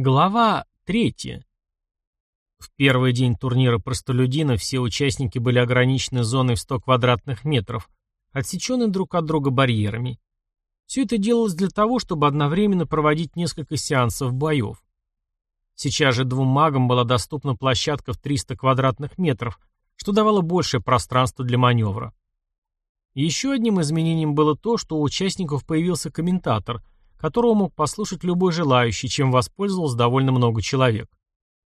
Глава третья. В первый день турнира простолюдина все участники были ограничены зоной в 100 квадратных метров, отсеченной друг от друга барьерами. Все это делалось для того, чтобы одновременно проводить несколько сеансов боев. Сейчас же двум магам была доступна площадка в 300 квадратных метров, что давало большее пространство для маневра. Еще одним изменением было то, что у участников появился комментатор, которого мог послушать любой желающий, чем воспользовалось довольно много человек.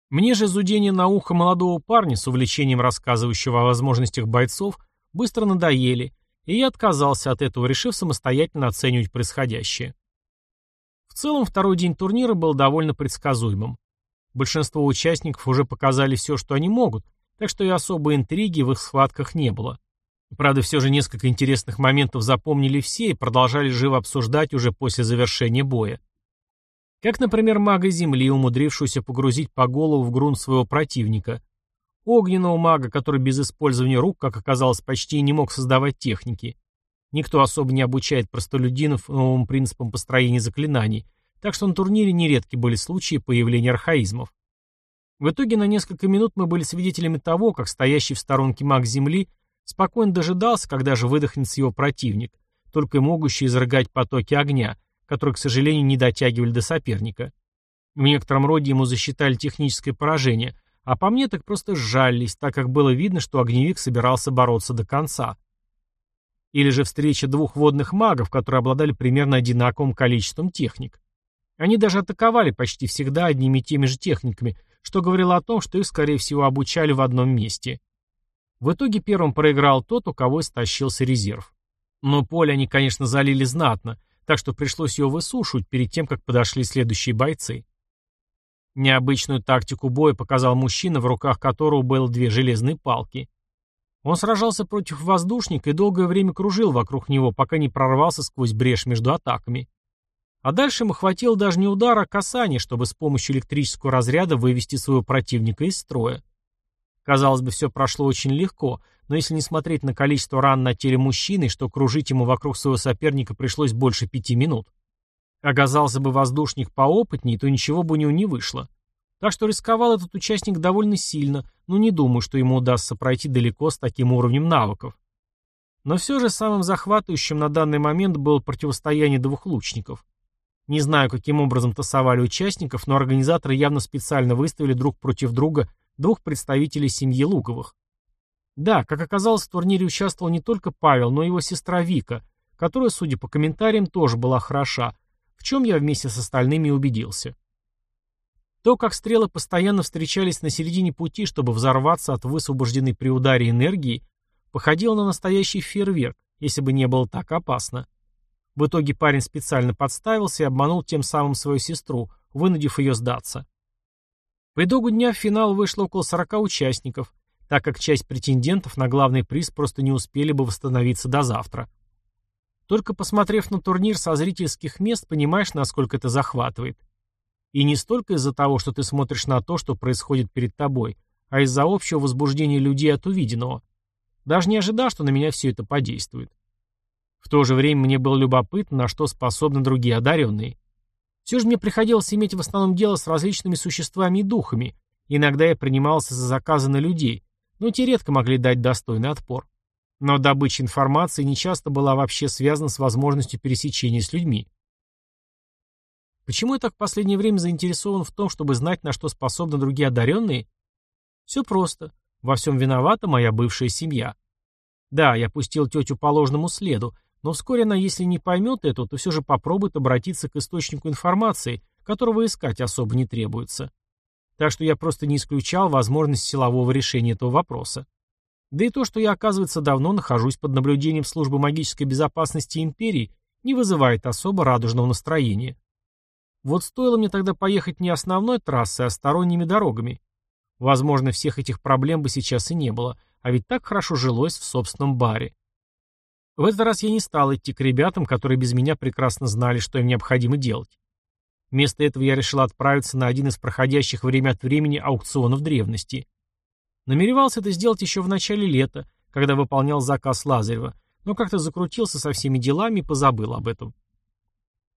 Мне же зудение на ухо молодого парня с увлечением рассказывающего о возможностях бойцов быстро надоели, и я отказался от этого, решив самостоятельно оценивать происходящее. В целом, второй день турнира был довольно предсказуемым. Большинство участников уже показали все, что они могут, так что и особой интриги в их схватках не было. Правда, все же несколько интересных моментов запомнили все и продолжали живо обсуждать уже после завершения боя. Как, например, мага Земли, умудрившуюся погрузить по голову в грунт своего противника. Огненного мага, который без использования рук, как оказалось, почти не мог создавать техники. Никто особо не обучает простолюдинов новым принципам построения заклинаний, так что на турнире нередки были случаи появления архаизмов. В итоге на несколько минут мы были свидетелями того, как стоящий в сторонке маг Земли спокойно дожидался, когда же выдохнется его противник, только могущий изрыгать потоки огня, которые, к сожалению, не дотягивали до соперника. В некотором роде ему засчитали техническое поражение, а по мне так просто сжались, так как было видно, что огневик собирался бороться до конца. Или же встреча двух водных магов, которые обладали примерно одинаковым количеством техник. Они даже атаковали почти всегда одними и теми же техниками, что говорило о том, что их, скорее всего, обучали в одном месте. В итоге первым проиграл тот, у кого истощился резерв. Но поле они, конечно, залили знатно, так что пришлось его высушивать перед тем, как подошли следующие бойцы. Необычную тактику боя показал мужчина, в руках которого было две железные палки. Он сражался против воздушника и долгое время кружил вокруг него, пока не прорвался сквозь брешь между атаками. А дальше ему хватило даже не удара, а касания, чтобы с помощью электрического разряда вывести своего противника из строя. Казалось бы, все прошло очень легко, но если не смотреть на количество ран на теле мужчины, что кружить ему вокруг своего соперника пришлось больше пяти минут. Оказался бы воздушник поопытнее, то ничего бы у него не вышло. Так что рисковал этот участник довольно сильно, но не думаю, что ему удастся пройти далеко с таким уровнем навыков. Но все же самым захватывающим на данный момент было противостояние двух лучников. Не знаю, каким образом тасовали участников, но организаторы явно специально выставили друг против друга двух представителей семьи Луговых. Да, как оказалось, в турнире участвовал не только Павел, но и его сестра Вика, которая, судя по комментариям, тоже была хороша, в чем я вместе с остальными убедился. То, как стрелы постоянно встречались на середине пути, чтобы взорваться от высвобожденной при ударе энергии, походило на настоящий фейерверк, если бы не было так опасно. В итоге парень специально подставился и обманул тем самым свою сестру, вынудив ее сдаться. По итогу дня в финал вышло около 40 участников, так как часть претендентов на главный приз просто не успели бы восстановиться до завтра. Только посмотрев на турнир со зрительских мест, понимаешь, насколько это захватывает. И не столько из-за того, что ты смотришь на то, что происходит перед тобой, а из-за общего возбуждения людей от увиденного. Даже не ожидал, что на меня все это подействует. В то же время мне было любопытно, на что способны другие одаренные. Все же мне приходилось иметь в основном дело с различными существами и духами. Иногда я принимался за заказы на людей, но те редко могли дать достойный отпор. Но добыча информации нечасто была вообще связана с возможностью пересечения с людьми. Почему я так в последнее время заинтересован в том, чтобы знать, на что способны другие одаренные? Все просто. Во всем виновата моя бывшая семья. Да, я пустил тетю по ложному следу, но вскоре она, если не поймет этого, то все же попробует обратиться к источнику информации, которого искать особо не требуется. Так что я просто не исключал возможность силового решения этого вопроса. Да и то, что я, оказывается, давно нахожусь под наблюдением службы магической безопасности империи, не вызывает особо радужного настроения. Вот стоило мне тогда поехать не основной трассой, а сторонними дорогами. Возможно, всех этих проблем бы сейчас и не было, а ведь так хорошо жилось в собственном баре. В этот раз я не стал идти к ребятам, которые без меня прекрасно знали, что им необходимо делать. Вместо этого я решил отправиться на один из проходящих время от времени аукционов древности. Намеревался это сделать еще в начале лета, когда выполнял заказ Лазарева, но как-то закрутился со всеми делами и позабыл об этом.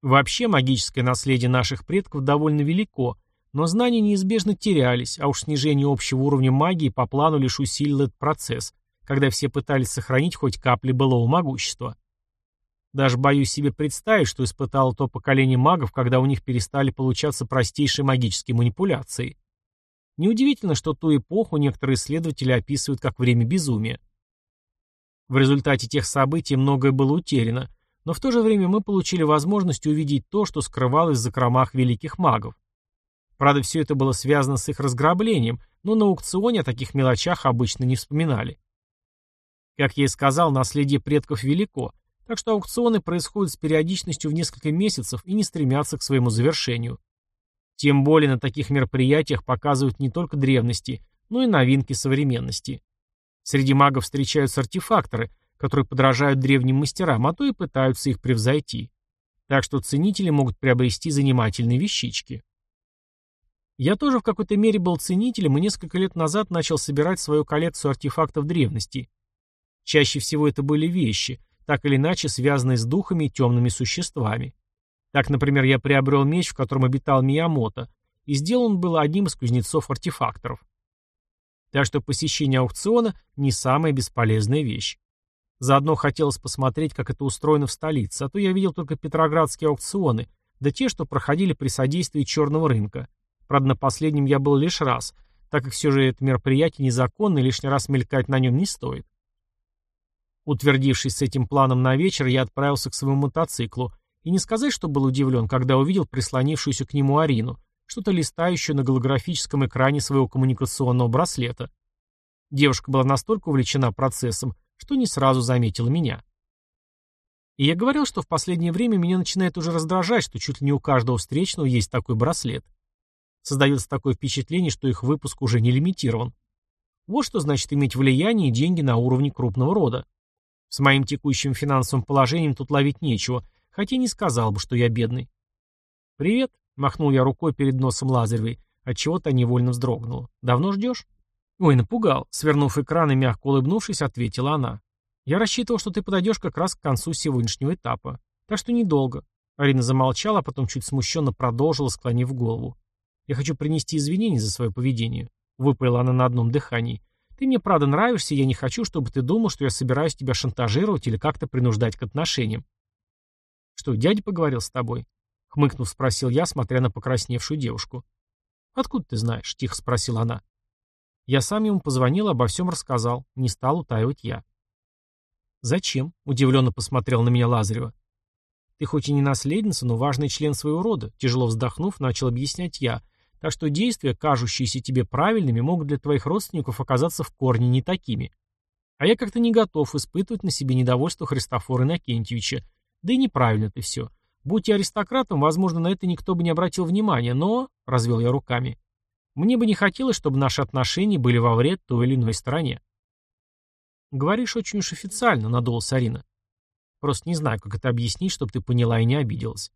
Вообще магическое наследие наших предков довольно велико, Но знания неизбежно терялись, а уж снижение общего уровня магии по плану лишь усилило этот процесс, когда все пытались сохранить хоть капли былого могущества. Даже боюсь себе представить, что испытало то поколение магов, когда у них перестали получаться простейшие магические манипуляции. Неудивительно, что ту эпоху некоторые исследователи описывают как время безумия. В результате тех событий многое было утеряно, но в то же время мы получили возможность увидеть то, что скрывалось в закромах великих магов. Правда, все это было связано с их разграблением, но на аукционе о таких мелочах обычно не вспоминали. Как я и сказал, наследие предков велико, так что аукционы происходят с периодичностью в несколько месяцев и не стремятся к своему завершению. Тем более на таких мероприятиях показывают не только древности, но и новинки современности. Среди магов встречаются артефакторы, которые подражают древним мастерам, а то и пытаются их превзойти. Так что ценители могут приобрести занимательные вещички. Я тоже в какой-то мере был ценителем и несколько лет назад начал собирать свою коллекцию артефактов древности. Чаще всего это были вещи, так или иначе связанные с духами и темными существами. Так, например, я приобрел меч, в котором обитал Миямото, и сделан был одним из кузнецов-артефакторов. Так что посещение аукциона не самая бесполезная вещь. Заодно хотелось посмотреть, как это устроено в столице, а то я видел только петроградские аукционы, да те, что проходили при содействии черного рынка. Правда, на последнем я был лишь раз, так как все же это мероприятие незаконно и лишний раз мелькать на нем не стоит. Утвердившись с этим планом на вечер, я отправился к своему мотоциклу, и не сказать, что был удивлен, когда увидел прислонившуюся к нему Арину, что-то листающую на голографическом экране своего коммуникационного браслета. Девушка была настолько увлечена процессом, что не сразу заметила меня. И я говорил, что в последнее время меня начинает уже раздражать, что чуть ли не у каждого встречного есть такой браслет. Создается такое впечатление, что их выпуск уже не лимитирован. Вот что значит иметь влияние и деньги на уровне крупного рода. С моим текущим финансовым положением тут ловить нечего, хотя не сказал бы, что я бедный. «Привет», — махнул я рукой перед носом Лазаревой, отчего-то невольно вздрогнула. «Давно ждешь?» «Ой, напугал», — свернув экран и мягко улыбнувшись, ответила она. «Я рассчитывал, что ты подойдешь как раз к концу сегодняшнего этапа. Так что недолго». Арина замолчала, а потом чуть смущенно продолжила, склонив голову. «Я хочу принести извинения за свое поведение», — выпалила она на одном дыхании. Ты мне правда нравишься, я не хочу, чтобы ты думал, что я собираюсь тебя шантажировать или как-то принуждать к отношениям. Что, дядя поговорил с тобой? Хмыкнув, спросил я, смотря на покрасневшую девушку. Откуда ты знаешь? Тихо спросила она. Я сам ему позвонил, обо всем рассказал. Не стал утаивать я. «Зачем?» — удивленно посмотрел на меня Лазарева. «Ты хоть и не наследница, но важный член своего рода», — тяжело вздохнув, начал объяснять я, так что действия, кажущиеся тебе правильными, могут для твоих родственников оказаться в корне не такими. А я как-то не готов испытывать на себе недовольство Христофора Иннокентьевича. Да и неправильно это все. Будь я аристократом, возможно, на это никто бы не обратил внимания, но, — развел я руками, — мне бы не хотелось, чтобы наши отношения были во вред той или иной стороне. Говоришь очень уж официально, надулась Арина. Просто не знаю, как это объяснить, чтобы ты поняла и не обиделась.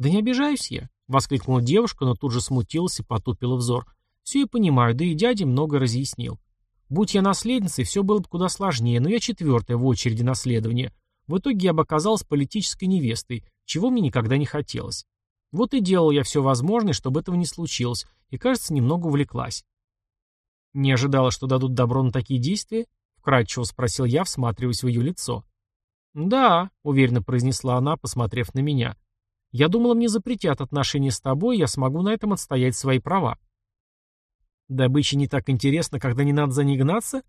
Да не обижаюсь я. Воскликнула девушка, но тут же смутилась и потупила взор. Все я понимаю, да и дядя много разъяснил. Будь я наследницей, все было бы куда сложнее, но я четвертая в очереди наследования. В итоге я бы оказалась политической невестой, чего мне никогда не хотелось. Вот и делал я все возможное, чтобы этого не случилось, и, кажется, немного увлеклась. «Не ожидала, что дадут добро на такие действия?» — вкратчиво спросил я, всматриваясь в ее лицо. «Да», — уверенно произнесла она, посмотрев на меня. Я думала, мне запретят отношения с тобой, я смогу на этом отстоять свои права. Добыча не так интересна, когда не надо за ней гнаться?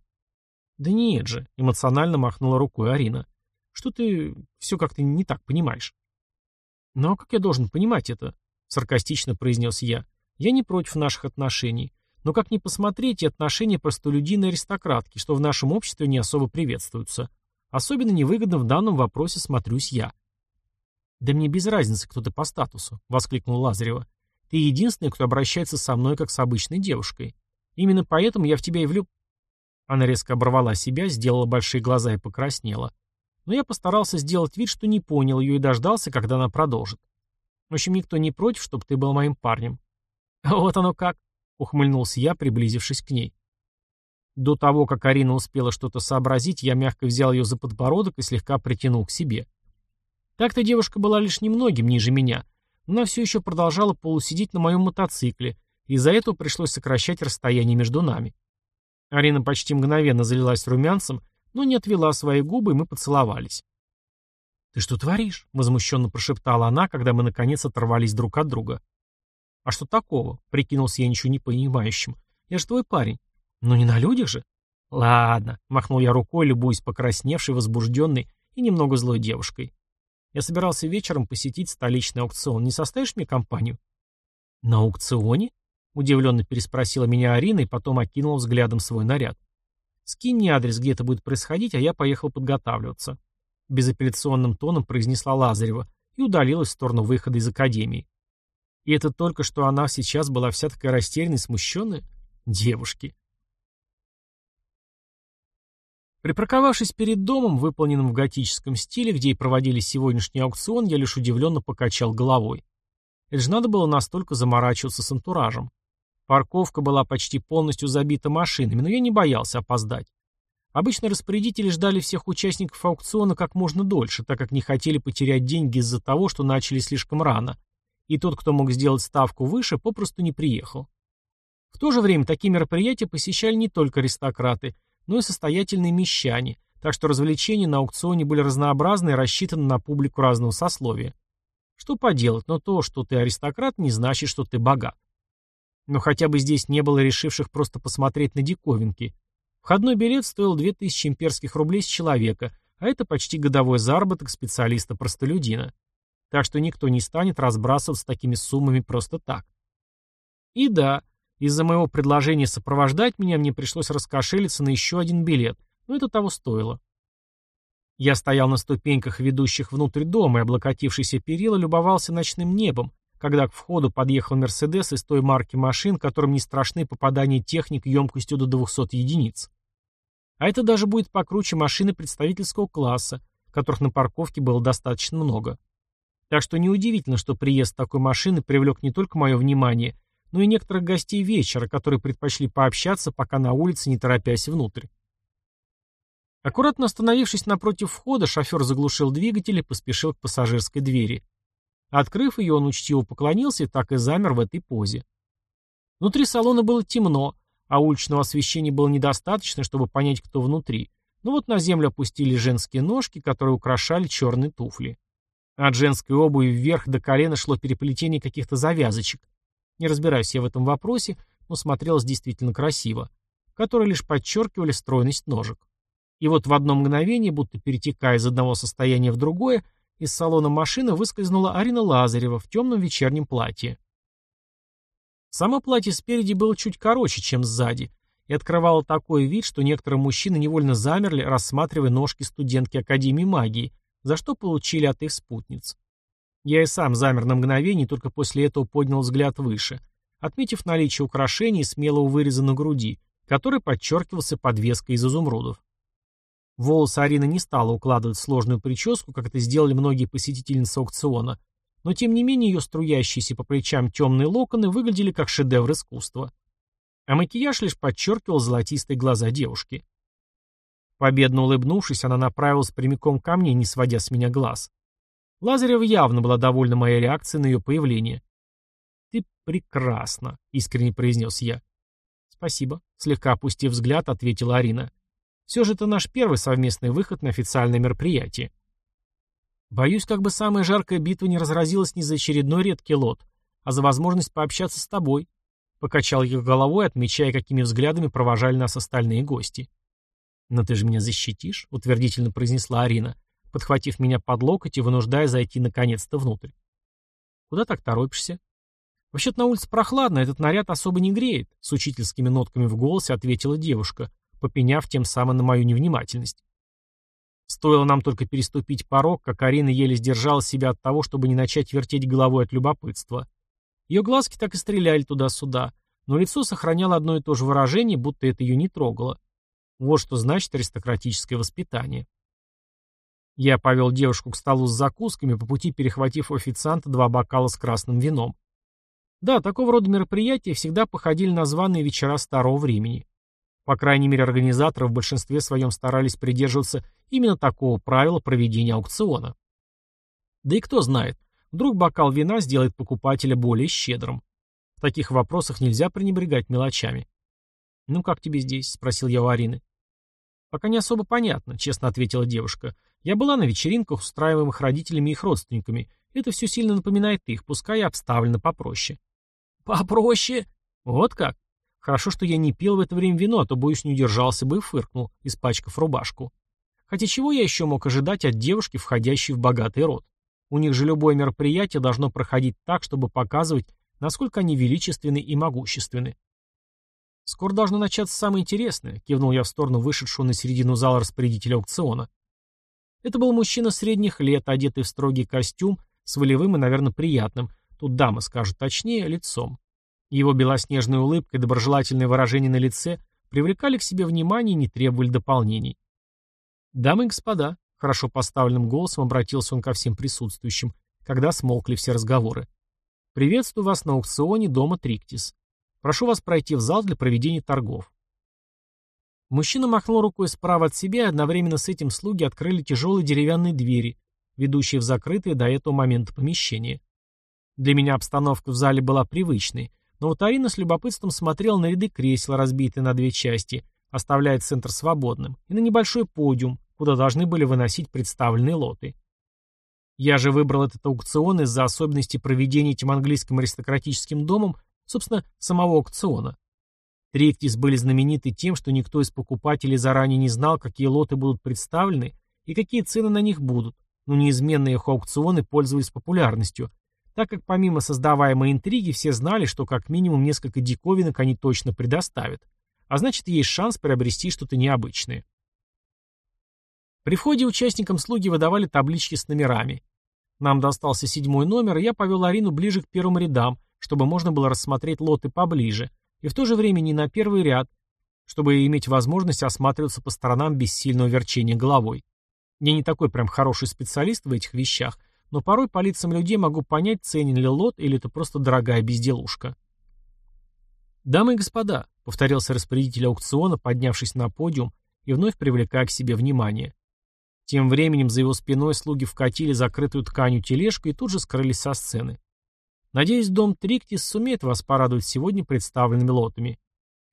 Да нет же, эмоционально махнула рукой Арина. Что ты все как-то не так понимаешь? Ну а как я должен понимать это? Саркастично произнес я. Я не против наших отношений. Но как ни посмотреть, и отношения простолюдиной аристократки, что в нашем обществе не особо приветствуются. Особенно невыгодно в данном вопросе смотрюсь я. «Да мне без разницы, кто ты по статусу», — воскликнул Лазарева. «Ты единственный, кто обращается со мной, как с обычной девушкой. Именно поэтому я в тебя и влюб...» Она резко оборвала себя, сделала большие глаза и покраснела. Но я постарался сделать вид, что не понял ее и дождался, когда она продолжит. В общем, никто не против, чтобы ты был моим парнем. «Вот оно как!» — ухмыльнулся я, приблизившись к ней. До того, как Арина успела что-то сообразить, я мягко взял ее за подбородок и слегка притянул к себе. Так-то девушка была лишь немногим ниже меня, но все еще продолжала полусидеть на моем мотоцикле, и из-за этого пришлось сокращать расстояние между нами. Арина почти мгновенно залилась румянцем, но не отвела свои губы, и мы поцеловались. «Ты что творишь?» — возмущенно прошептала она, когда мы наконец оторвались друг от друга. «А что такого?» — прикинулся я ничего не понимающим. «Я же твой парень». «Ну не на людях же». «Ладно», — махнул я рукой, любуясь покрасневшей, возбужденной и немного злой девушкой. «Я собирался вечером посетить столичный аукцион. Не составишь мне компанию?» «На аукционе?» — удивленно переспросила меня Арина и потом окинула взглядом свой наряд. «Скинь мне адрес, где это будет происходить, а я поехал подготавливаться», — безапелляционным тоном произнесла Лазарева и удалилась в сторону выхода из академии. И это только что она сейчас была вся такая растерянная смущенная? Девушки. Припарковавшись перед домом, выполненным в готическом стиле, где и проводили сегодняшний аукцион, я лишь удивленно покачал головой. Это же надо было настолько заморачиваться с антуражем. Парковка была почти полностью забита машинами, но я не боялся опоздать. Обычно распорядители ждали всех участников аукциона как можно дольше, так как не хотели потерять деньги из-за того, что начали слишком рано, и тот, кто мог сделать ставку выше, попросту не приехал. В то же время такие мероприятия посещали не только аристократы, но и состоятельные мещане, так что развлечения на аукционе были разнообразны и рассчитаны на публику разного сословия. Что поделать, но то, что ты аристократ, не значит, что ты богат. Но хотя бы здесь не было решивших просто посмотреть на диковинки. Входной билет стоил 2000 имперских рублей с человека, а это почти годовой заработок специалиста-простолюдина так что никто не станет разбрасываться такими суммами просто так. И да, из-за моего предложения сопровождать меня мне пришлось раскошелиться на еще один билет, но это того стоило. Я стоял на ступеньках, ведущих внутрь дома, и, облокотившийся перила, любовался ночным небом, когда к входу подъехал «Мерседес» из той марки машин, которым не страшны попадания техник емкостью до 200 единиц. А это даже будет покруче машины представительского класса, которых на парковке было достаточно много. Так что неудивительно, что приезд такой машины привлек не только мое внимание, но и некоторых гостей вечера, которые предпочли пообщаться, пока на улице, не торопясь внутрь. Аккуратно остановившись напротив входа, шофер заглушил двигатель и поспешил к пассажирской двери. Открыв ее, он учтиво поклонился и так и замер в этой позе. Внутри салона было темно, а уличного освещения было недостаточно, чтобы понять, кто внутри. Но вот на землю опустили женские ножки, которые украшали черные туфли. От женской обуви вверх до колена шло переплетение каких-то завязочек. Не разбираюсь я в этом вопросе, но смотрелось действительно красиво, которые лишь подчеркивали стройность ножек. И вот в одно мгновение, будто перетекая из одного состояния в другое, из салона машины выскользнула Арина Лазарева в темном вечернем платье. Само платье спереди было чуть короче, чем сзади, и открывало такой вид, что некоторые мужчины невольно замерли, рассматривая ножки студентки Академии магии, за что получили от их спутниц. Я и сам замер на мгновение, только после этого поднял взгляд выше, отметив наличие украшений смелого выреза на груди, который подчеркивался подвеской из изумрудов. Волосы Арина не стала укладывать сложную прическу, как это сделали многие посетительницы аукциона, но тем не менее ее струящиеся по плечам темные локоны выглядели как шедевр искусства. А макияж лишь подчеркивал золотистые глаза девушки. Победно улыбнувшись, она направилась прямиком ко мне, не сводя с меня глаз. Лазарева явно была довольна моей реакцией на ее появление. «Ты прекрасна», — искренне произнес я. «Спасибо», — слегка опустив взгляд, ответила Арина. «Все же это наш первый совместный выход на официальное мероприятие». «Боюсь, как бы самая жаркая битва не разразилась не за очередной редкий лот, а за возможность пообщаться с тобой», — покачал ее головой, отмечая, какими взглядами провожали нас остальные гости. «Но ты же меня защитишь», — утвердительно произнесла Арина, подхватив меня под локоть и вынуждая зайти наконец-то внутрь. «Куда так торопишься?» «Вообще-то на улице прохладно, этот наряд особо не греет», — с учительскими нотками в голосе ответила девушка, попеняв тем самым на мою невнимательность. Стоило нам только переступить порог, как Арина еле сдержала себя от того, чтобы не начать вертеть головой от любопытства. Ее глазки так и стреляли туда-сюда, но лицо сохраняло одно и то же выражение, будто это ее не трогало. Вот что значит аристократическое воспитание. Я повел девушку к столу с закусками, по пути перехватив у официанта два бокала с красным вином. Да, такого рода мероприятия всегда походили на званые вечера старого времени. По крайней мере, организаторы в большинстве своем старались придерживаться именно такого правила проведения аукциона. Да и кто знает, Вдруг бокал вина сделает покупателя более щедрым. В таких вопросах нельзя пренебрегать мелочами. «Ну как тебе здесь?» — спросил я у Арины. «Пока не особо понятно», — честно ответила девушка. «Я была на вечеринках, устраиваемых родителями и их родственниками. Это все сильно напоминает их, пускай и обставлено попроще». «Попроще?» «Вот как? Хорошо, что я не пил в это время вино, а то, боюсь, не удержался бы и фыркнул, испачкав рубашку. Хотя чего я еще мог ожидать от девушки, входящей в богатый род? У них же любое мероприятие должно проходить так, чтобы показывать, насколько они величественны и могущественны. «Скоро должно начаться самое интересное», — кивнул я в сторону вышедшего на середину зала распорядителя аукциона. Это был мужчина средних лет, одетый в строгий костюм, с волевым и, наверное, приятным, тут дама скажет точнее, лицом. Его белоснежная улыбка и доброжелательное выражение на лице привлекали к себе внимание и не требовали дополнений. «Дамы и господа», — хорошо поставленным голосом обратился он ко всем присутствующим, когда смолкли все разговоры. «Приветствую вас на аукционе дома Триктис. Прошу вас пройти в зал для проведения торгов». Мужчина махнул рукой справа от себя, и одновременно с этим слуги открыли тяжелые деревянные двери, ведущие в закрытые до этого момента помещения. Для меня обстановка в зале была привычной, но вот Арина с любопытством смотрела на ряды кресел, разбитые на две части, оставляя центр свободным, и на небольшой подиум, куда должны были выносить представленные лоты. Я же выбрал этот аукцион из-за особенностей проведения этим английским аристократическим домом, собственно, самого аукциона. Триктис были знамениты тем, что никто из покупателей заранее не знал, какие лоты будут представлены и какие цены на них будут, но неизменные их аукционы пользовались популярностью, так как помимо создаваемой интриги все знали, что как минимум несколько диковинок они точно предоставят, а значит есть шанс приобрести что-то необычное. При входе участникам слуги выдавали таблички с номерами. Нам достался седьмой номер, и я повел Арину ближе к первым рядам, чтобы можно было рассмотреть лоты поближе, и в то же время не на первый ряд, чтобы иметь возможность осматриваться по сторонам без сильного верчения головой. Я не такой прям хороший специалист в этих вещах, но порой по лицам людей могу понять, ценен ли лот или это просто дорогая безделушка. «Дамы и господа», — повторился распорядитель аукциона, поднявшись на подиум и вновь привлекая к себе внимание. Тем временем за его спиной слуги вкатили закрытую тканью тележку и тут же скрылись со сцены. Надеюсь, дом Триктис сумеет вас порадовать сегодня представленными лотами.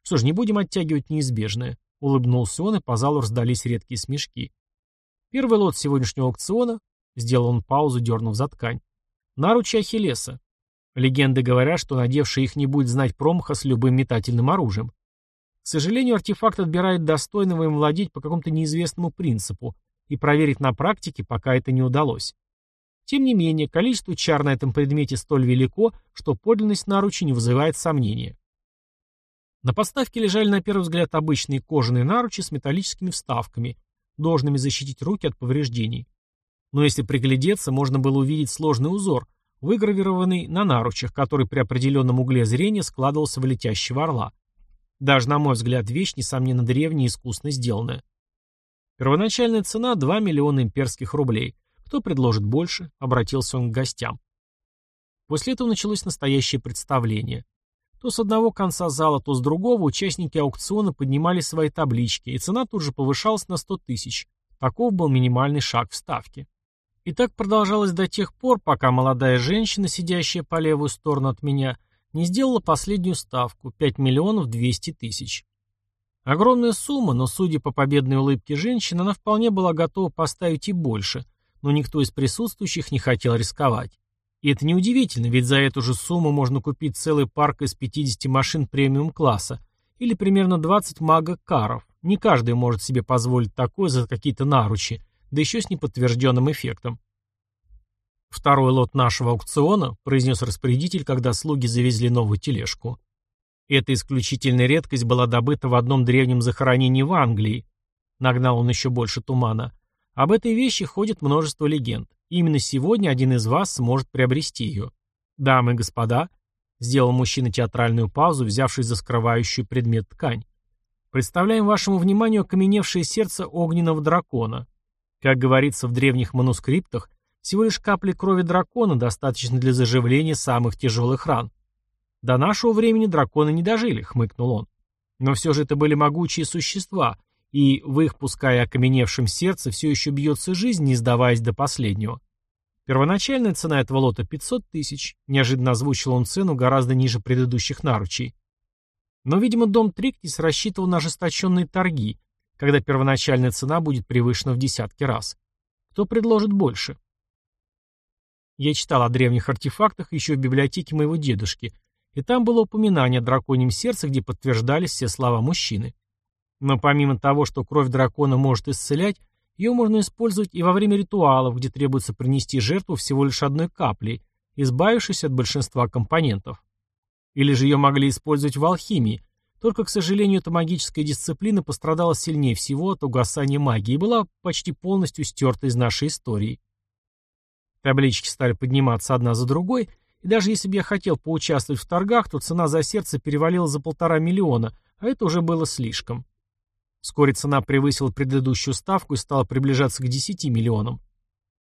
Что ж, не будем оттягивать неизбежное. Улыбнулся он, и по залу раздались редкие смешки. Первый лот сегодняшнего аукциона, сделал он паузу, дернув за ткань, наручи Ахиллеса. Легенды говорят, что надевший их не будет знать промаха с любым метательным оружием. К сожалению, артефакт отбирает достойного им владеть по какому-то неизвестному принципу, и проверить на практике пока это не удалось. Тем не менее, количество чар на этом предмете столь велико, что подлинность наручи не вызывает сомнения. На подставке лежали на первый взгляд обычные кожаные наручи с металлическими вставками, должными защитить руки от повреждений. Но если приглядеться, можно было увидеть сложный узор, выгравированный на наручах, который при определенном угле зрения складывался в летящего орла. Даже, на мой взгляд, вещь, несомненно, древняя и искусно сделанная. Первоначальная цена – 2 миллиона имперских рублей. Кто предложит больше? Обратился он к гостям. После этого началось настоящее представление. То с одного конца зала, то с другого участники аукциона поднимали свои таблички, и цена тут же повышалась на 100 тысяч. Таков был минимальный шаг в ставке. И так продолжалось до тех пор, пока молодая женщина, сидящая по левую сторону от меня, не сделала последнюю ставку – 5 миллионов 200 тысяч. Огромная сумма, но, судя по победной улыбке женщины, она вполне была готова поставить и больше, но никто из присутствующих не хотел рисковать. И это неудивительно, ведь за эту же сумму можно купить целый парк из 50 машин премиум-класса или примерно 20 мага-каров. Не каждый может себе позволить такое за какие-то наручи, да еще с неподтвержденным эффектом. «Второй лот нашего аукциона», — произнес распорядитель, когда слуги завезли новую тележку. Эта исключительная редкость была добыта в одном древнем захоронении в Англии. Нагнал он еще больше тумана. Об этой вещи ходит множество легенд. Именно сегодня один из вас сможет приобрести ее. Дамы и господа, сделал мужчина театральную паузу, взявшись за скрывающую предмет ткань. Представляем вашему вниманию окаменевшее сердце огненного дракона. Как говорится в древних манускриптах, всего лишь капли крови дракона достаточно для заживления самых тяжелых ран. До нашего времени драконы не дожили, хмыкнул он. Но все же это были могучие существа, и в их, пускай окаменевшем сердце, все еще бьется жизнь, не сдаваясь до последнего. Первоначальная цена этого лота 500 тысяч, неожиданно озвучил он цену гораздо ниже предыдущих наручей. Но, видимо, дом Триктис рассчитывал на ожесточенные торги, когда первоначальная цена будет превышена в десятки раз. Кто предложит больше? Я читал о древних артефактах еще в библиотеке моего дедушки, и там было упоминание о драконьем сердце, где подтверждались все слова мужчины. Но помимо того, что кровь дракона может исцелять, ее можно использовать и во время ритуалов, где требуется принести жертву всего лишь одной каплей, избавившись от большинства компонентов. Или же ее могли использовать в алхимии, только, к сожалению, эта магическая дисциплина пострадала сильнее всего от угасания магии и была почти полностью стерта из нашей истории. Таблички стали подниматься одна за другой, и даже если бы я хотел поучаствовать в торгах, то цена за сердце перевалила за полтора миллиона, а это уже было слишком. Вскоре цена превысила предыдущую ставку и стала приближаться к 10 миллионам.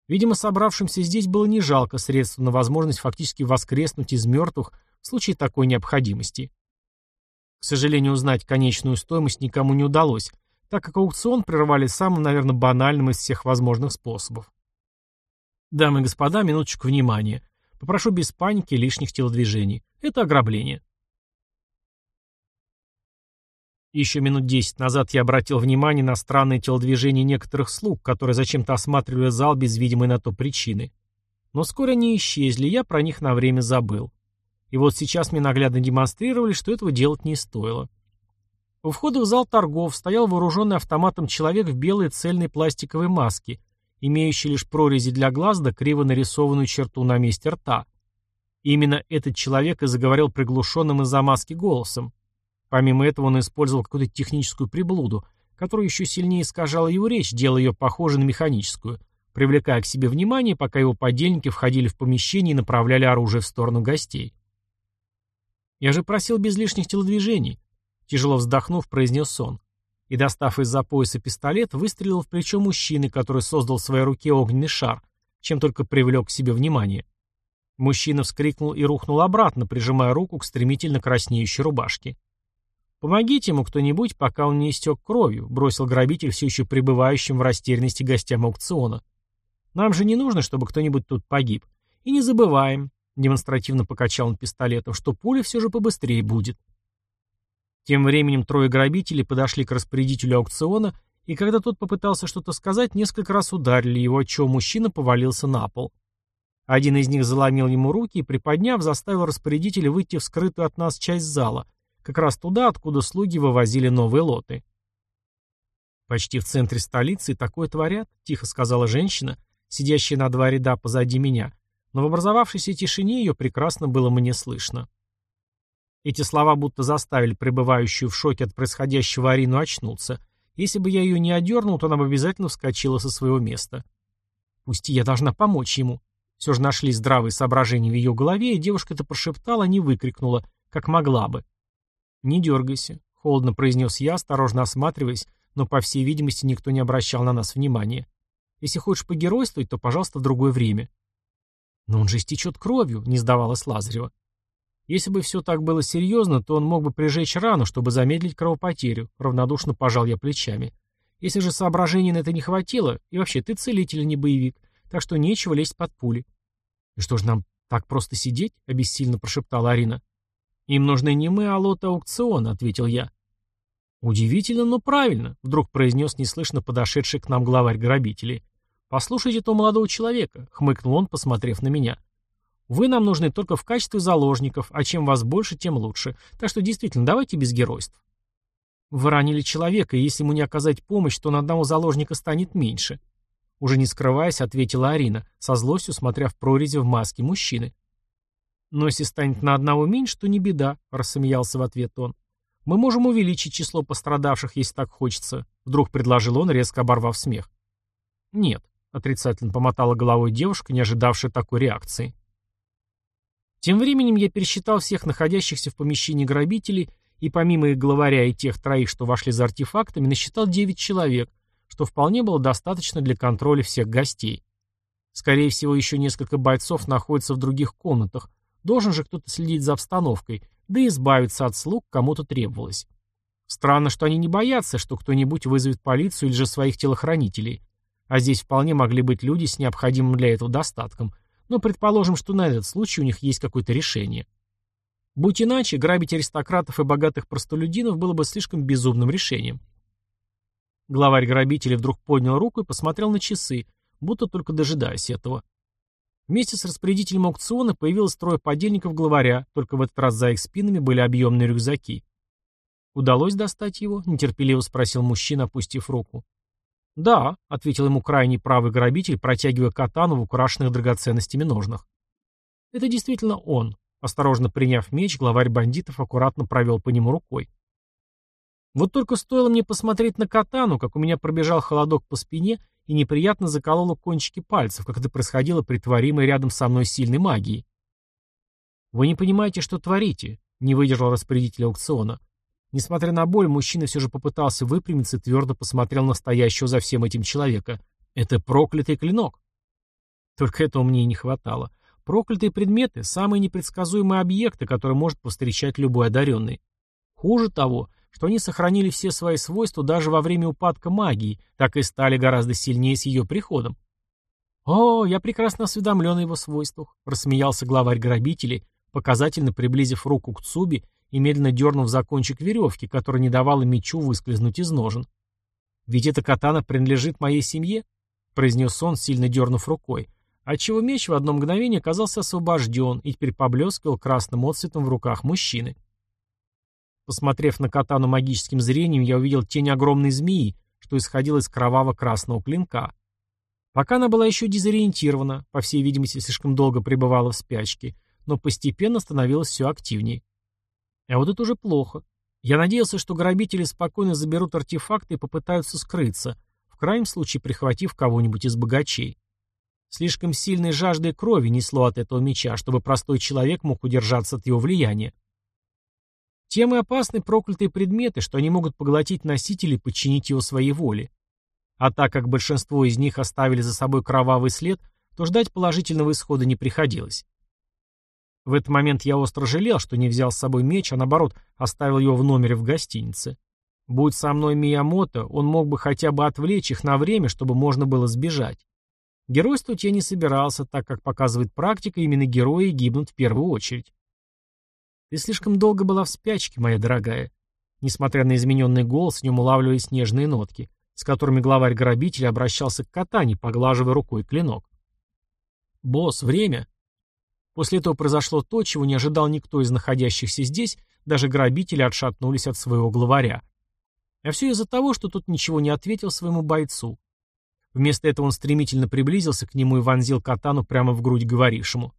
Видимо, собравшимся здесь было не жалко средств на возможность фактически воскреснуть из мертвых в случае такой необходимости. К сожалению, узнать конечную стоимость никому не удалось, так как аукцион прервали самым, наверное, банальным из всех возможных способов. Дамы и господа, минуточку внимания. Попрошу без паники лишних телодвижений. Это ограбление. Еще минут десять назад я обратил внимание на странные телодвижения некоторых слуг, которые зачем-то осматривали зал без видимой на то причины. Но вскоре они исчезли, я про них на время забыл. И вот сейчас мне наглядно демонстрировали, что этого делать не стоило. У входа в зал торгов стоял вооруженный автоматом человек в белой цельной пластиковой маске, имеющий лишь прорези для глаз да криво нарисованную черту на месте рта. Именно этот человек и заговорил приглушенным из-за маски голосом. Помимо этого он использовал какую-то техническую приблуду, которая еще сильнее искажала его речь, делая ее похожей на механическую, привлекая к себе внимание, пока его подельники входили в помещение и направляли оружие в сторону гостей. «Я же просил без лишних телодвижений», — тяжело вздохнув, произнес он. И, достав из-за пояса пистолет, выстрелил в плечо мужчины, который создал в своей руке огненный шар, чем только привлек к себе внимание. Мужчина вскрикнул и рухнул обратно, прижимая руку к стремительно краснеющей рубашке. «Помогите ему кто-нибудь, пока он не истек кровью», — бросил грабитель все еще пребывающим в растерянности гостям аукциона. «Нам же не нужно, чтобы кто-нибудь тут погиб. И не забываем», — демонстративно покачал он пистолетом, «что пуля все же побыстрее будет». Тем временем трое грабителей подошли к распорядителю аукциона, и когда тот попытался что-то сказать, несколько раз ударили его, отчего мужчина повалился на пол. Один из них заломил ему руки и, приподняв, заставил распорядителя выйти в скрытую от нас часть зала — как раз туда, откуда слуги вывозили новые лоты. «Почти в центре столицы такое творят», — тихо сказала женщина, сидящая на два ряда позади меня, но в образовавшейся тишине ее прекрасно было мне слышно. Эти слова будто заставили пребывающую в шоке от происходящего Арину очнуться. Если бы я ее не одернул, то она бы обязательно вскочила со своего места. Пусть я должна помочь ему. Все же нашли здравые соображения в ее голове, и девушка это прошептала, не выкрикнула, как могла бы. «Не дергайся», — холодно произнес я, осторожно осматриваясь, но, по всей видимости, никто не обращал на нас внимания. «Если хочешь погеройствовать, то, пожалуйста, в другое время». «Но он же истечет кровью», — не сдавалась Лазарева. «Если бы все так было серьезно, то он мог бы прижечь рану, чтобы замедлить кровопотерю», — равнодушно пожал я плечами. «Если же соображений на это не хватило, и вообще ты целитель, а не боевик, так что нечего лезть под пули». «И что же нам так просто сидеть?» — обессильно прошептала Арина. «Им нужны не мы, а лоты аукциона», — ответил я. «Удивительно, но правильно», — вдруг произнес неслышно подошедший к нам главарь грабителей. «Послушайте этого молодого человека», — хмыкнул он, посмотрев на меня. «Вы нам нужны только в качестве заложников, а чем вас больше, тем лучше. Так что действительно, давайте без геройств». Вы ранили человека, и если ему не оказать помощь, то на одного заложника станет меньше. Уже не скрываясь, ответила Арина, со злостью смотря в прорези в маске мужчины. «Но если станет на одного меньше, то не беда», — рассмеялся в ответ он. «Мы можем увеличить число пострадавших, если так хочется», — вдруг предложил он, резко оборвав смех. «Нет», — отрицательно помотала головой девушка, не ожидавшая такой реакции. Тем временем я пересчитал всех находящихся в помещении грабителей и помимо их главаря и тех троих, что вошли за артефактами, насчитал девять человек, что вполне было достаточно для контроля всех гостей. Скорее всего, еще несколько бойцов находятся в других комнатах, Должен же кто-то следить за обстановкой, да и избавиться от слуг кому-то требовалось. Странно, что они не боятся, что кто-нибудь вызовет полицию или же своих телохранителей. А здесь вполне могли быть люди с необходимым для этого достатком. Но предположим, что на этот случай у них есть какое-то решение. Будь иначе, грабить аристократов и богатых простолюдинов было бы слишком безумным решением. Главарь грабителей вдруг поднял руку и посмотрел на часы, будто только дожидаясь этого. Вместе с распорядителем аукциона появилось трое подельников главаря, только в этот раз за их спинами были объемные рюкзаки. «Удалось достать его?» — нетерпеливо спросил мужчина, опустив руку. «Да», — ответил ему крайний правый грабитель, протягивая катану в украшенных драгоценностями ножнах. «Это действительно он», Осторожно приняв меч, главарь бандитов аккуратно провел по нему рукой. Вот только стоило мне посмотреть на катану, как у меня пробежал холодок по спине и неприятно закололо кончики пальцев, как это происходило при творимой рядом со мной сильной магии. «Вы не понимаете, что творите», — не выдержал распорядитель аукциона. Несмотря на боль, мужчина все же попытался выпрямиться и твердо посмотрел на стоящего за всем этим человека. «Это проклятый клинок». Только этого мне и не хватало. Проклятые предметы – самые непредсказуемые объекты, которые может повстречать любой одаренный. Хуже того, что они сохранили все свои свойства даже во время упадка магии, так и стали гораздо сильнее с ее приходом. «О, я прекрасно осведомлен о его свойствах», — рассмеялся главарь грабителей, показательно приблизив руку к Цуби и медленно дернув за кончик веревки, который не давала мечу выскользнуть из ножен. «Ведь эта катана принадлежит моей семье», — произнес он, сильно дернув рукой, отчего меч в одно мгновение оказался освобожден и теперь поблескивал красным отцветом в руках мужчины. Посмотрев на катану магическим зрением, я увидел тень огромной змеи, что исходила из кроваво-красного клинка. Пока она была еще дезориентирована, по всей видимости, слишком долго пребывала в спячке, но постепенно становилась все активнее. А вот это уже плохо. Я надеялся, что грабители спокойно заберут артефакты и попытаются скрыться, в крайнем случае прихватив кого-нибудь из богачей. Слишком сильной жаждой крови несло от этого меча, чтобы простой человек мог удержаться от его влияния. Тем и опасны проклятые предметы, что они могут поглотить носителя и подчинить его своей воле. А так как большинство из них оставили за собой кровавый след, то ждать положительного исхода не приходилось. В этот момент я остро жалел, что не взял с собой меч, а наоборот, оставил его в номере в гостинице. Будь со мной Миямото, он мог бы хотя бы отвлечь их на время, чтобы можно было сбежать. Геройствовать я не собирался, так как показывает практика, именно герои гибнут в первую очередь. Ты слишком долго была в спячке, моя дорогая. Несмотря на измененный голос, в нем улавливались нежные нотки, с которыми главарь грабителя обращался к катане, поглаживая рукой клинок. «Босс, время!» После этого произошло то, чего не ожидал никто из находящихся здесь, даже грабители отшатнулись от своего главаря. А все из-за того, что тот ничего не ответил своему бойцу. Вместо этого он стремительно приблизился к нему и вонзил катану прямо в грудь говорившему.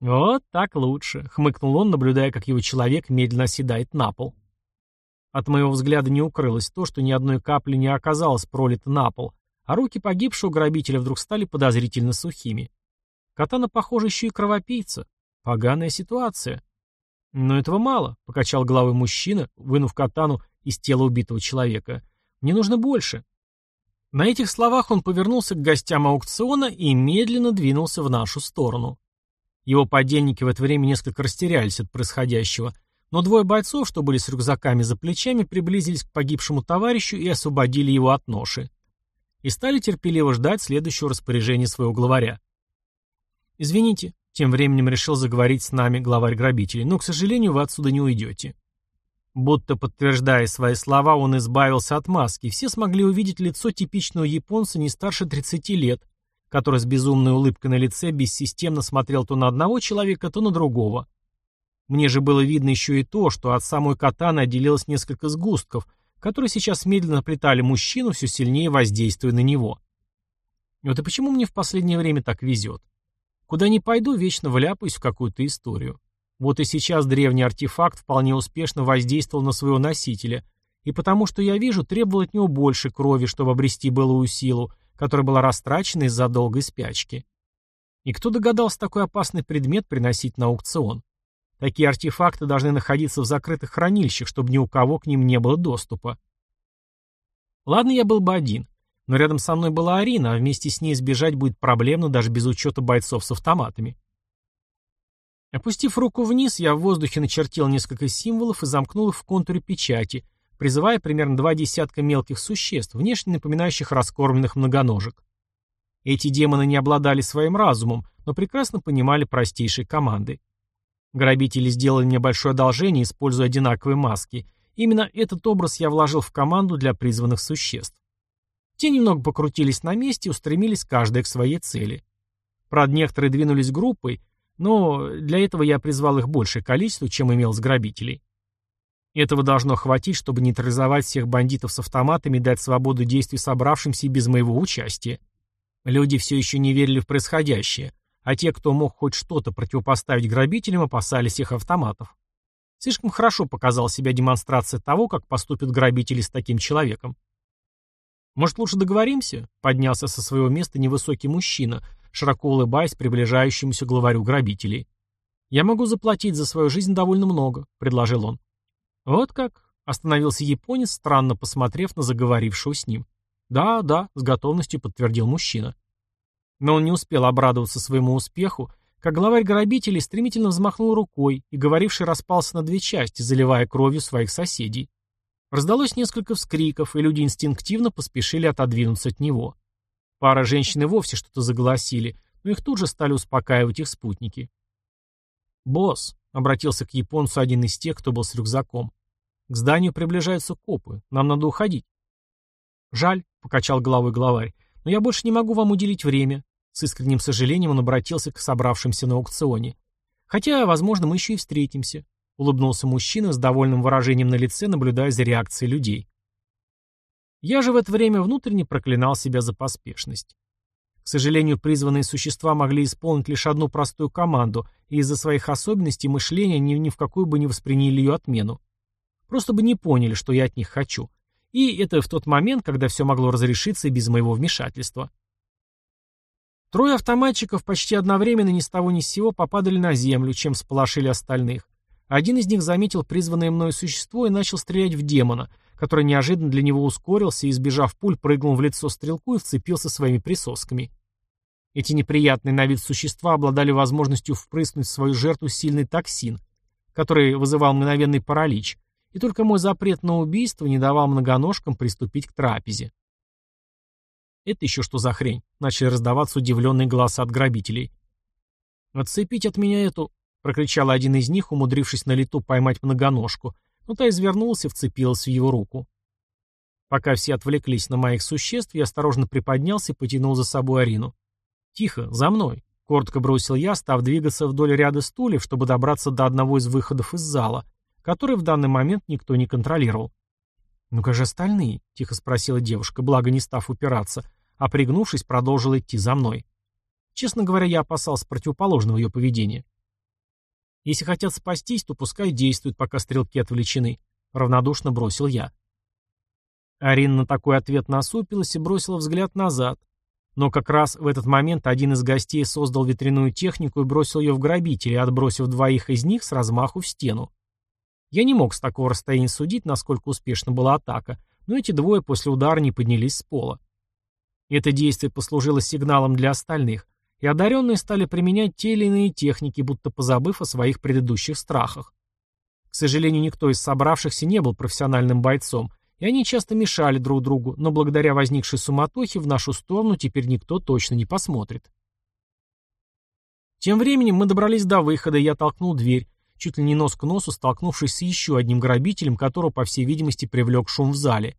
«Вот так лучше», — хмыкнул он, наблюдая, как его человек медленно оседает на пол. От моего взгляда не укрылось то, что ни одной капли не оказалось пролито на пол, а руки погибшего грабителя вдруг стали подозрительно сухими. Катана, похоже, еще и кровопийца. Поганая ситуация. Но этого мало, — покачал головой мужчина, вынув катану из тела убитого человека. Мне нужно больше. На этих словах он повернулся к гостям аукциона и медленно двинулся в нашу сторону. Его подельники в это время несколько растерялись от происходящего, но двое бойцов, что были с рюкзаками за плечами, приблизились к погибшему товарищу и освободили его от ноши. И стали терпеливо ждать следующего распоряжения своего главаря. «Извините», — тем временем решил заговорить с нами главарь грабителей, «но, к сожалению, вы отсюда не уйдете». Будто подтверждая свои слова, он избавился от маски, все смогли увидеть лицо типичного японца не старше 30 лет, который с безумной улыбкой на лице бессистемно смотрел то на одного человека, то на другого. Мне же было видно еще и то, что от самой катаны отделилось несколько сгустков, которые сейчас медленно плетали мужчину, все сильнее воздействуя на него. Вот и почему мне в последнее время так везет? Куда ни пойду, вечно вляпаюсь в какую-то историю. Вот и сейчас древний артефакт вполне успешно воздействовал на своего носителя, и потому что я вижу, требовал от него больше крови, чтобы обрести былую силу, которая была растрачена из-за долгой спячки. И кто догадался такой опасный предмет приносить на аукцион? Такие артефакты должны находиться в закрытых хранилищах, чтобы ни у кого к ним не было доступа. Ладно, я был бы один, но рядом со мной была Арина, а вместе с ней сбежать будет проблемно даже без учета бойцов с автоматами. Опустив руку вниз, я в воздухе начертил несколько символов и замкнул их в контуре печати, призывая примерно два десятка мелких существ, внешне напоминающих раскормленных многоножек. Эти демоны не обладали своим разумом, но прекрасно понимали простейшие команды. Грабители сделали мне большое одолжение, используя одинаковые маски. Именно этот образ я вложил в команду для призванных существ. Те немного покрутились на месте и устремились каждая к своей цели. Правда, некоторые двинулись группой, но для этого я призвал их большее количество, чем имел с грабителей. Этого должно хватить, чтобы нейтрализовать всех бандитов с автоматами и дать свободу действий собравшимся без моего участия. Люди все еще не верили в происходящее, а те, кто мог хоть что-то противопоставить грабителям, опасались их автоматов. Слишком хорошо показала себя демонстрация того, как поступят грабители с таким человеком. «Может, лучше договоримся?» — поднялся со своего места невысокий мужчина, широко улыбаясь приближающемуся главарю грабителей. «Я могу заплатить за свою жизнь довольно много», — предложил он. «Вот как?» — остановился японец, странно посмотрев на заговорившего с ним. «Да, да», — с готовностью подтвердил мужчина. Но он не успел обрадоваться своему успеху, как главарь грабителей стремительно взмахнул рукой, и говоривший распался на две части, заливая кровью своих соседей. Раздалось несколько вскриков, и люди инстинктивно поспешили отодвинуться от него. Пара женщин и вовсе что-то заголосили, но их тут же стали успокаивать их спутники. «Босс», — обратился к японцу один из тех, кто был с рюкзаком, — «к зданию приближаются копы, нам надо уходить». «Жаль», — покачал головой главарь, — «но я больше не могу вам уделить время». С искренним сожалением он обратился к собравшимся на аукционе. «Хотя, возможно, мы еще и встретимся. — улыбнулся мужчина с довольным выражением на лице, наблюдая за реакцией людей. Я же в это время внутренне проклинал себя за поспешность. К сожалению, призванные существа могли исполнить лишь одну простую команду, и из-за своих особенностей мышления ни, ни в какую бы не восприняли ее отмену. Просто бы не поняли, что я от них хочу. И это в тот момент, когда все могло разрешиться и без моего вмешательства. Трое автоматчиков почти одновременно ни с того ни с сего попадали на землю, чем сполошили остальных. Один из них заметил призванное мною существо и начал стрелять в демона, который неожиданно для него ускорился и, избежав пуль, прыгнул в лицо стрелку и вцепился своими присосками. Эти неприятные на вид существа обладали возможностью впрыснуть в свою жертву сильный токсин, который вызывал мгновенный паралич, и только мой запрет на убийство не давал многоножкам приступить к трапезе. «Это еще что за хрень?» — начали раздаваться удивленные голоса от грабителей. «Отцепить от меня эту прокричал один из них, умудрившись на лету поймать многоножку, но та извернулась и вцепилась в его руку. Пока все отвлеклись на моих существ, я осторожно приподнялся и потянул за собой Арину. «Тихо, за мной!» — коротко бросил я, став двигаться вдоль ряда стульев, чтобы добраться до одного из выходов из зала, который в данный момент никто не контролировал. «Ну как же остальные?» — тихо спросила девушка, благо не став упираться, а пригнувшись, продолжила идти за мной. Честно говоря, я опасался противоположного ее поведения. Если хотят спастись, то пускай действуют, пока стрелки отвлечены. Равнодушно бросил я. Арина на такой ответ насупилась и бросила взгляд назад. Но как раз в этот момент один из гостей создал ветряную технику и бросил ее в грабителей, отбросив двоих из них с размаху в стену. Я не мог с такого расстояния судить, насколько успешна была атака, но эти двое после удара не поднялись с пола. Это действие послужило сигналом для остальных, и одаренные стали применять те или иные техники, будто позабыв о своих предыдущих страхах. К сожалению, никто из собравшихся не был профессиональным бойцом, и они часто мешали друг другу, но благодаря возникшей суматохе в нашу сторону теперь никто точно не посмотрит. Тем временем мы добрались до выхода, и я толкнул дверь, чуть ли не нос к носу столкнувшись с еще одним грабителем, которого, по всей видимости, привлек шум в зале.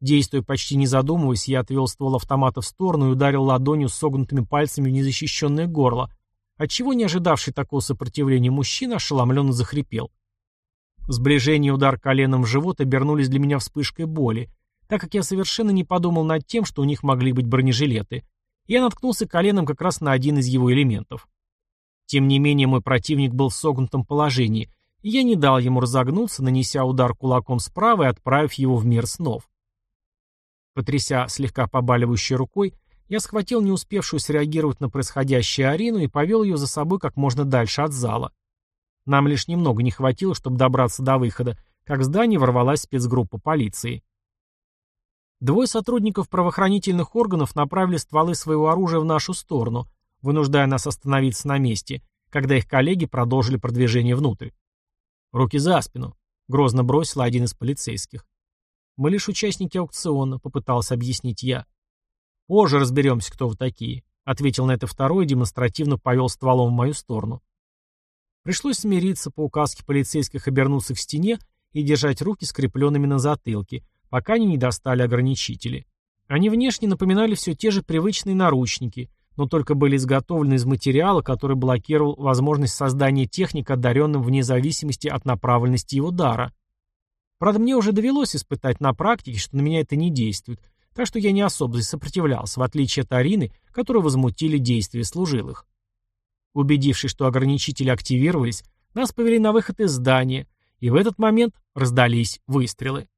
Действуя почти не задумываясь, я отвел ствол автомата в сторону и ударил ладонью с согнутыми пальцами в незащищенное горло, отчего не ожидавший такого сопротивления мужчина ошеломленно захрипел. Сближение и удар коленом в живот обернулись для меня вспышкой боли, так как я совершенно не подумал над тем, что у них могли быть бронежилеты. Я наткнулся коленом как раз на один из его элементов. Тем не менее, мой противник был в согнутом положении, и я не дал ему разогнуться, нанеся удар кулаком справа и отправив его в мир снов. Потряся слегка побаливающей рукой, я схватил не успевшую среагировать на происходящее Арину и повел ее за собой как можно дальше от зала. Нам лишь немного не хватило, чтобы добраться до выхода, как в здание ворвалась спецгруппа полиции. Двое сотрудников правоохранительных органов направили стволы своего оружия в нашу сторону, вынуждая нас остановиться на месте, когда их коллеги продолжили продвижение внутрь. «Руки за спину», — грозно бросил один из полицейских. «Мы лишь участники аукциона», — попытался объяснить я. Позже разберемся, кто вы такие, ответил на это второй и демонстративно повел стволом в мою сторону. Пришлось смириться по указке полицейских обернуться к стене и держать руки скрепленными на затылке, пока они не достали ограничители. Они внешне напоминали все те же привычные наручники, но только были изготовлены из материала, который блокировал возможность создания техник, одаренным вне зависимости от направленности его дара. Правда, мне уже довелось испытать на практике, что на меня это не действует, так что я не особо сопротивлялся, в отличие от Арины, которую возмутили действия служилых. Убедившись, что ограничители активировались, нас повели на выход из здания, и в этот момент раздались выстрелы.